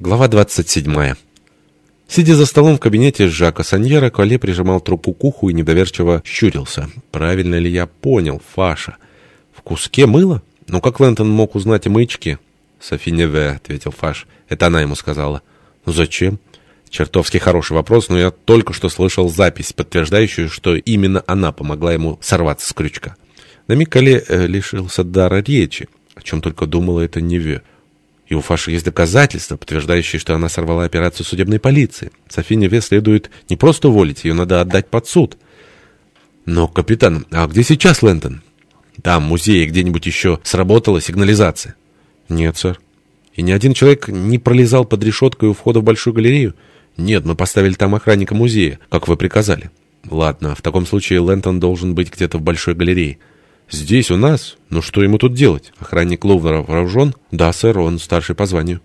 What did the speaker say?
Глава 27. Сидя за столом в кабинете Жака Саньера, Коле прижимал трубку к уху и недоверчиво щурился. «Правильно ли я понял, Фаша? В куске мыла? Ну как Лэнтон мог узнать о маячке?» «Софи Неве», — ответил Фаш. «Это она ему сказала». «Ну зачем?» Чертовски хороший вопрос, но я только что слышал запись, подтверждающую, что именно она помогла ему сорваться с крючка. На миг Кале э, лишился дара речи, о чем только думала это Неве. И у Фаши есть доказательства, подтверждающие, что она сорвала операцию судебной полиции. Софине Ве следует не просто уволить, ее надо отдать под суд. Но, капитан, а где сейчас Лэнтон? Там, в музее, где-нибудь еще сработала сигнализация? Нет, сэр. И ни один человек не пролезал под решеткой у входа в Большую галерею? Нет, мы поставили там охранника музея, как вы приказали. Ладно, в таком случае Лэнтон должен быть где-то в Большой галерее. «Здесь, у нас? Ну что ему тут делать? Охранник Лувра вооружен?» «Да, сэр, он старший по званию».